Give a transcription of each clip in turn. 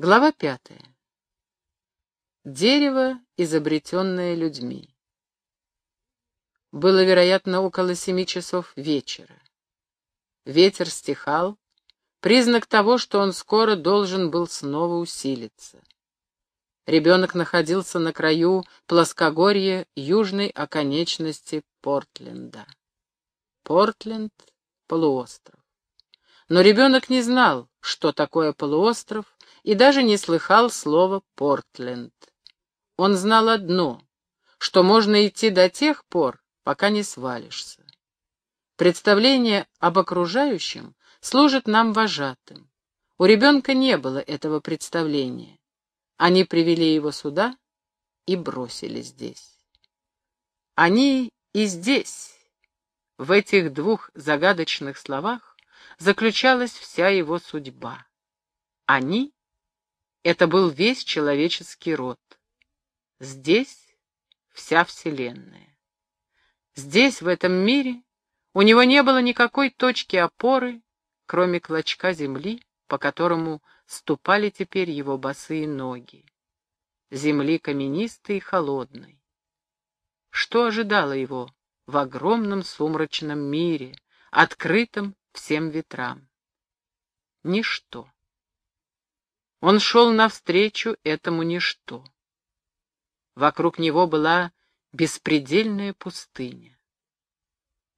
Глава пятая. Дерево, изобретенное людьми. Было, вероятно, около семи часов вечера. Ветер стихал, признак того, что он скоро должен был снова усилиться. Ребенок находился на краю плоскогорья южной оконечности Портленда. Портленд — полуостров. Но ребенок не знал, что такое полуостров, и даже не слыхал слова «Портленд». Он знал одно, что можно идти до тех пор, пока не свалишься. Представление об окружающем служит нам вожатым. У ребенка не было этого представления. Они привели его сюда и бросили здесь. Они и здесь. В этих двух загадочных словах заключалась вся его судьба. Они это был весь человеческий род. Здесь вся Вселенная. Здесь, в этом мире, у него не было никакой точки опоры, кроме клочка земли, по которому ступали теперь его босые ноги. Земли каменистой и холодной. Что ожидало его в огромном сумрачном мире, открытом всем ветрам? Ничто. Он шел навстречу этому ничто. Вокруг него была беспредельная пустыня.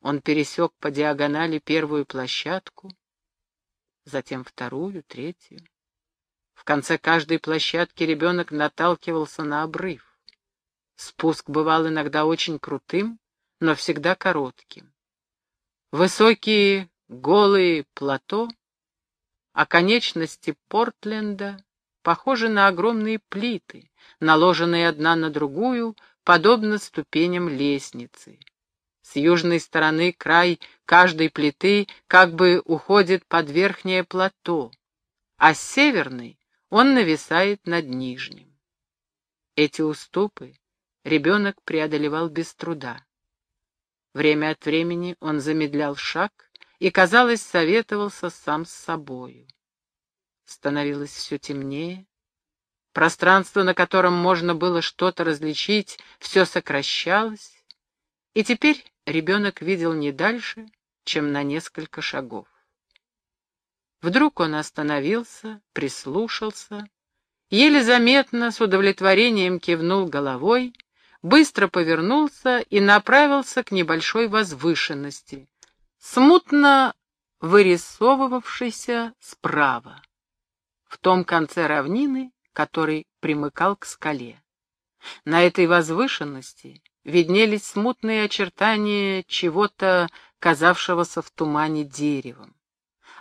Он пересек по диагонали первую площадку, затем вторую, третью. В конце каждой площадки ребенок наталкивался на обрыв. Спуск бывал иногда очень крутым, но всегда коротким. Высокие голые плато оконечности Портленда похожи на огромные плиты, наложенные одна на другую, подобно ступеням лестницы. С южной стороны край каждой плиты как бы уходит под верхнее плато, а с северной он нависает над нижним. Эти уступы ребенок преодолевал без труда. Время от времени он замедлял шаг и, казалось, советовался сам с собою. Становилось все темнее. Пространство, на котором можно было что-то различить, все сокращалось, и теперь ребенок видел не дальше, чем на несколько шагов. Вдруг он остановился, прислушался, еле заметно, с удовлетворением кивнул головой, быстро повернулся и направился к небольшой возвышенности, смутно вырисовывавшийся справа, в том конце равнины, который примыкал к скале. На этой возвышенности виднелись смутные очертания чего-то, казавшегося в тумане деревом.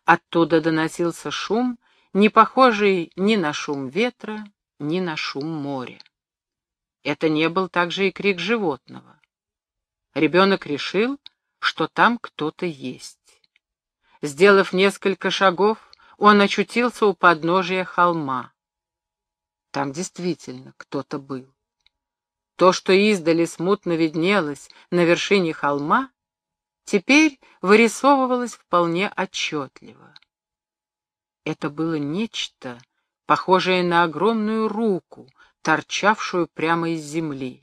Оттуда доносился шум, не похожий ни на шум ветра, ни на шум моря. Это не был также и крик животного. Ребенок решил, что там кто-то есть. Сделав несколько шагов, он очутился у подножия холма. Там действительно кто-то был. То, что издали смутно виднелось на вершине холма, теперь вырисовывалось вполне отчетливо. Это было нечто, похожее на огромную руку, торчавшую прямо из земли.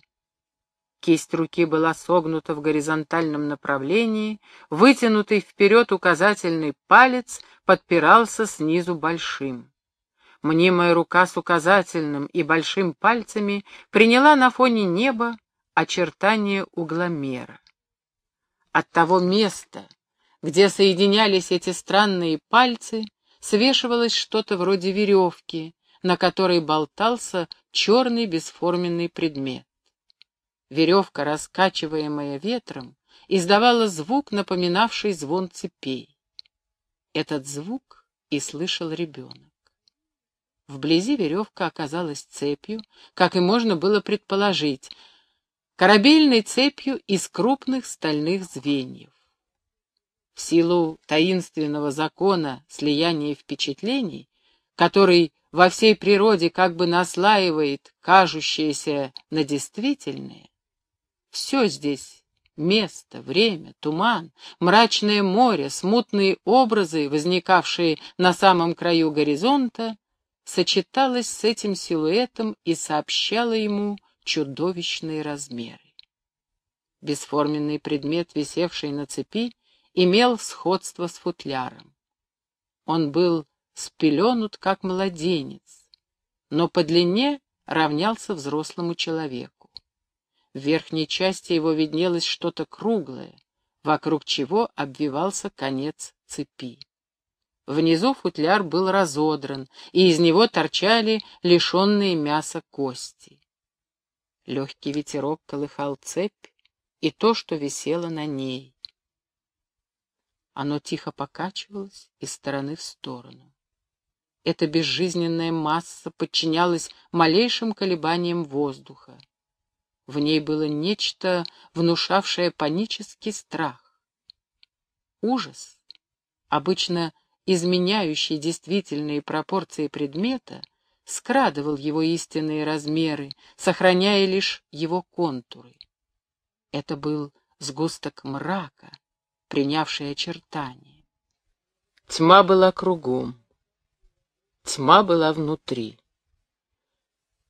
Кисть руки была согнута в горизонтальном направлении, вытянутый вперед указательный палец подпирался снизу большим. Мнимая рука с указательным и большим пальцами приняла на фоне неба очертания угломера. От того места, где соединялись эти странные пальцы, свешивалось что-то вроде веревки, на которой болтался черный бесформенный предмет. Веревка, раскачиваемая ветром, издавала звук, напоминавший звон цепей. Этот звук и слышал ребенок. Вблизи веревка оказалась цепью, как и можно было предположить, корабельной цепью из крупных стальных звеньев. В силу таинственного закона слияния впечатлений, который во всей природе как бы наслаивает кажущееся на действительное, все здесь — место, время, туман, мрачное море, смутные образы, возникавшие на самом краю горизонта — сочеталась с этим силуэтом и сообщала ему чудовищные размеры. Бесформенный предмет, висевший на цепи, имел сходство с футляром. Он был спеленут, как младенец, но по длине равнялся взрослому человеку. В верхней части его виднелось что-то круглое, вокруг чего обвивался конец цепи. Внизу футляр был разодран, и из него торчали лишенные мяса кости. Легкий ветерок колыхал цепь и то, что висело на ней. Оно тихо покачивалось из стороны в сторону. Эта безжизненная масса подчинялась малейшим колебаниям воздуха. В ней было нечто, внушавшее панический страх. Ужас, обычно изменяющий действительные пропорции предмета, скрадывал его истинные размеры, сохраняя лишь его контуры. Это был сгусток мрака, принявший очертания. Тьма была кругом, тьма была внутри.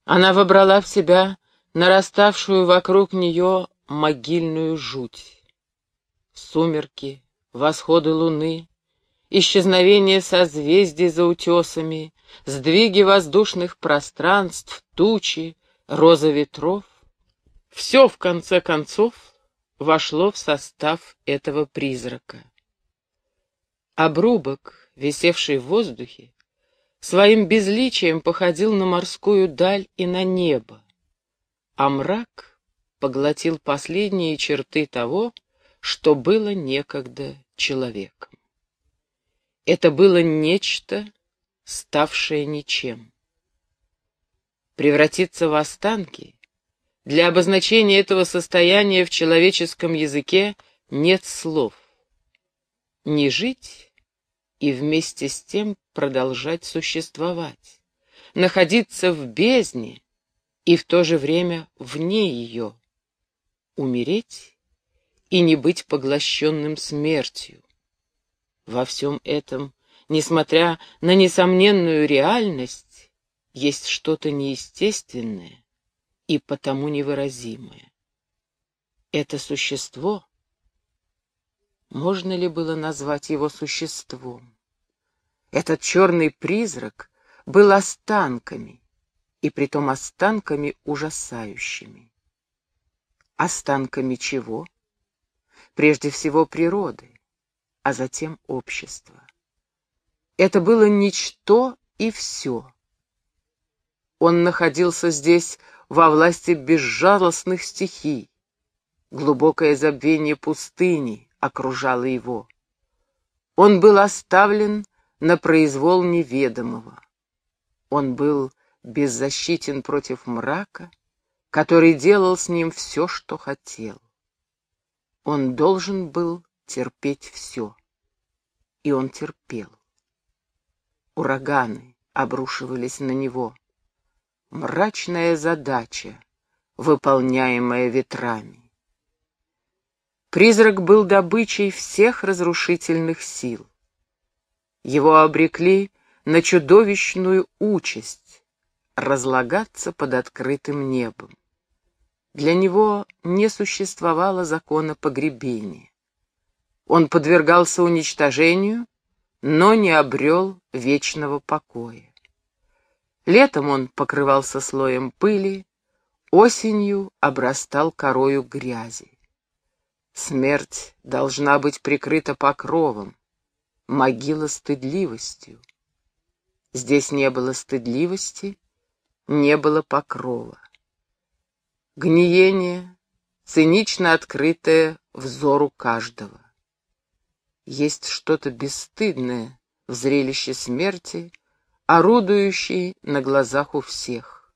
Она вобрала в себя нараставшую вокруг нее могильную жуть. Сумерки, восходы луны, исчезновение созвездий за утесами, сдвиги воздушных пространств, тучи, роза ветров — все, в конце концов, вошло в состав этого призрака. Обрубок, висевший в воздухе, своим безличием походил на морскую даль и на небо, а мрак поглотил последние черты того, что было некогда человеком. Это было нечто, ставшее ничем. Превратиться в останки, для обозначения этого состояния в человеческом языке нет слов. Не жить и вместе с тем продолжать существовать, находиться в бездне и в то же время вне ее, умереть и не быть поглощенным смертью, во всем этом, несмотря на несомненную реальность, есть что-то неестественное и потому невыразимое. Это существо, можно ли было назвать его существом? Этот черный призрак был останками, и притом останками ужасающими. Останками чего? Прежде всего природы а затем общество. Это было ничто и все. Он находился здесь во власти безжалостных стихий. Глубокое забвение пустыни окружало его. Он был оставлен на произвол неведомого. Он был беззащитен против мрака, который делал с ним все, что хотел. Он должен был терпеть все. И он терпел. Ураганы обрушивались на него. Мрачная задача, выполняемая ветрами. Призрак был добычей всех разрушительных сил. Его обрекли на чудовищную участь разлагаться под открытым небом. Для него не существовало закона погребения. Он подвергался уничтожению, но не обрел вечного покоя. Летом он покрывался слоем пыли, осенью обрастал корою грязи. Смерть должна быть прикрыта покровом, могила стыдливостью. Здесь не было стыдливости, не было покрова. Гниение, цинично открытое взору каждого. Есть что-то бесстыдное в зрелище смерти, орудующей на глазах у всех.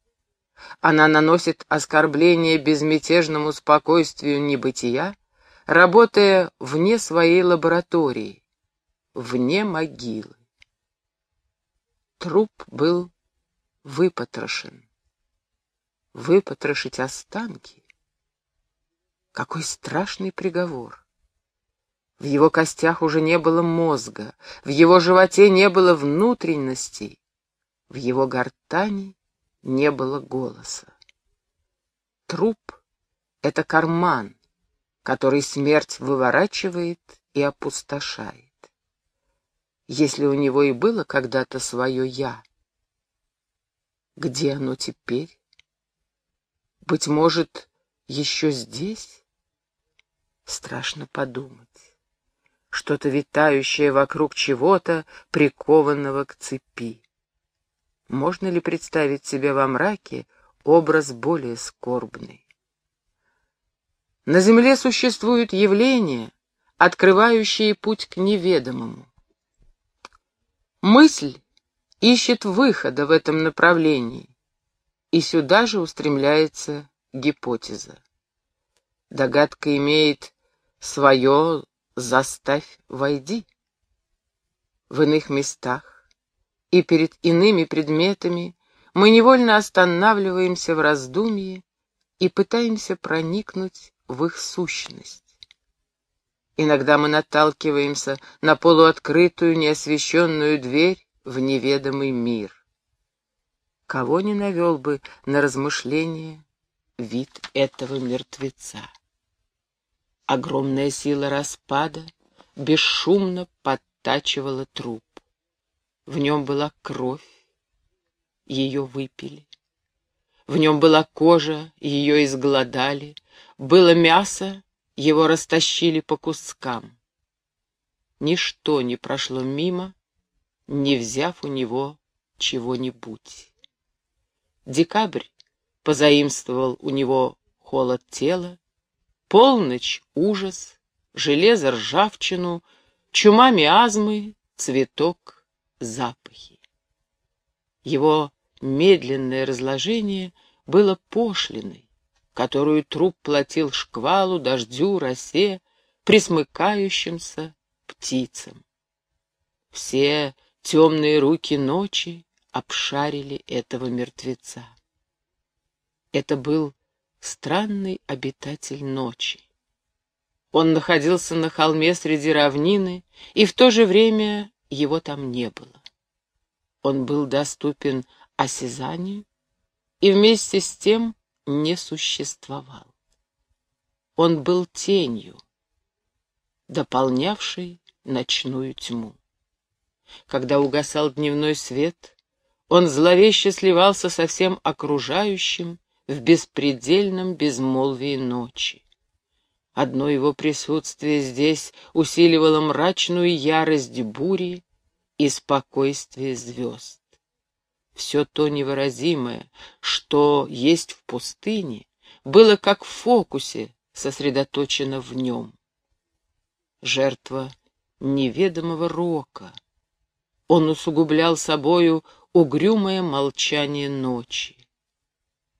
Она наносит оскорбление безмятежному спокойствию небытия, работая вне своей лаборатории, вне могилы. Труп был выпотрошен. Выпотрошить останки? Какой страшный приговор! В его костях уже не было мозга, в его животе не было внутренностей. В его гортани не было голоса. Труп — это карман, который смерть выворачивает и опустошает. Если у него и было когда-то свое «я», где оно теперь? Быть может, еще здесь? Страшно подумать. Что-то витающее вокруг чего-то, прикованного к цепи. Можно ли представить себе во мраке образ более скорбный? На земле существуют явления, открывающие путь к неведомому. Мысль ищет выхода в этом направлении, и сюда же устремляется гипотеза. Догадка имеет свое «заставь, войди». В иных местах и перед иными предметами мы невольно останавливаемся в раздумье и пытаемся проникнуть в их сущность. Иногда мы наталкиваемся на полуоткрытую, неосвещенную дверь в неведомый мир. Кого не навел бы на размышление вид этого мертвеца? Огромная сила распада бесшумно подтачивала труп. В нем была кровь, ее выпили. В нем была кожа, ее изгладали. Было мясо, его растащили по кускам. Ничто не прошло мимо, не взяв у него чего-нибудь. Декабрь позаимствовал у него холод тела, полночь — ужас, железо — ржавчину, чума миазмы, цветок — запахи. Его медленное разложение было пошлиной, которую труп платил шквалу, дождю, росе, присмыкающимся птицам. Все темные руки ночи обшарили этого мертвеца. Это был странный обитатель ночи. Он находился на холме среди равнины, и в то же время его там не было. Он был доступен осязанию и вместе с тем не существовал. Он был тенью, дополнявшей ночную тьму. Когда угасал дневной свет, он зловеще сливался со всем окружающим в беспредельном безмолвии ночи. Одно его присутствие здесь усиливало мрачную ярость бури и спокойствие звезд все то невыразимое, что есть в пустыне, было как в фокусе сосредоточено в нем. Жертва неведомого рока. Он усугублял собою угрюмое молчание ночи.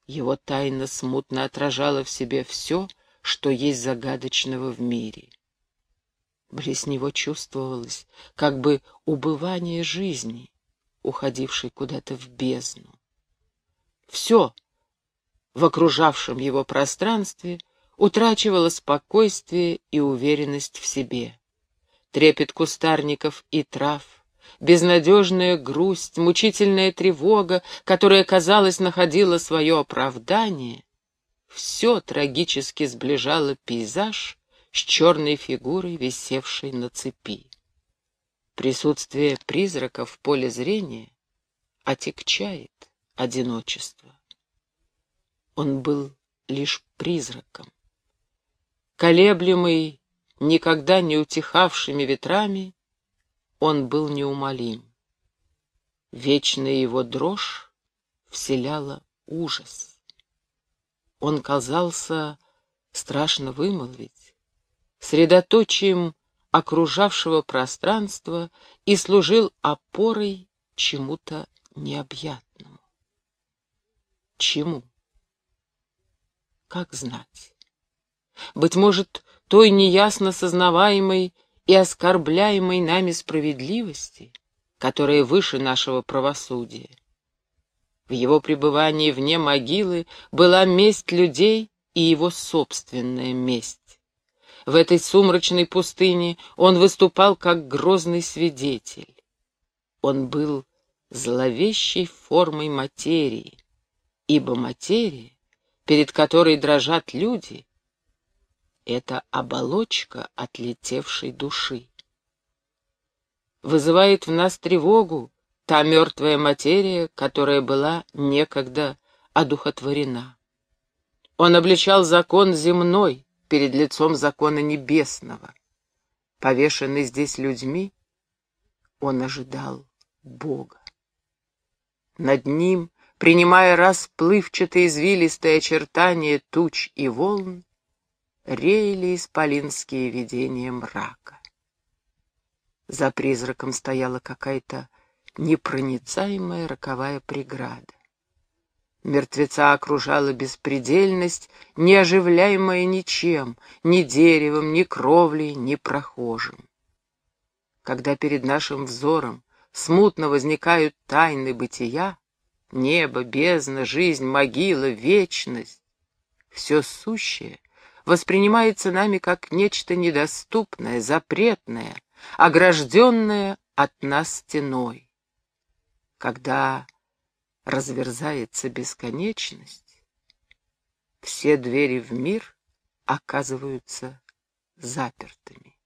Его тайна смутно отражала в себе все, что есть загадочного в мире. Близ него чувствовалось как бы убывание жизни, уходивший куда-то в бездну. Все в окружавшем его пространстве утрачивало спокойствие и уверенность в себе. Трепет кустарников и трав, безнадежная грусть, мучительная тревога, которая, казалось, находила свое оправдание, все трагически сближало пейзаж с черной фигурой, висевшей на цепи. Присутствие призрака в поле зрения отягчает одиночество. Он был лишь призраком. Колеблемый, никогда не утихавшими ветрами, он был неумолим. Вечная его дрожь вселяла ужас. Он казался, страшно вымолвить, средоточием окружавшего пространства и служил опорой чему-то необъятному. Чему? Как знать? Быть может, той неясно сознаваемой и оскорбляемой нами справедливости, которая выше нашего правосудия. В его пребывании вне могилы была месть людей и его собственная месть. В этой сумрачной пустыне он выступал как грозный свидетель. Он был зловещей формой материи, ибо материя, перед которой дрожат люди, — это оболочка отлетевшей души. Вызывает в нас тревогу та мертвая материя, которая была некогда одухотворена. Он обличал закон земной перед лицом закона небесного. Повешенный здесь людьми, он ожидал Бога. Над ним, принимая расплывчатые извилистые очертания туч и волн, реяли исполинские видения мрака. За призраком стояла какая-то непроницаемая роковая преграда. Мертвеца окружала беспредельность, не оживляемая ничем, ни деревом, ни кровлей, ни прохожим. Когда перед нашим взором смутно возникают тайны бытия, небо, бездна, жизнь, могила, вечность, все сущее воспринимается нами как нечто недоступное, запретное, огражденное от нас стеной. Когда разверзается бесконечность, все двери в мир оказываются запертыми.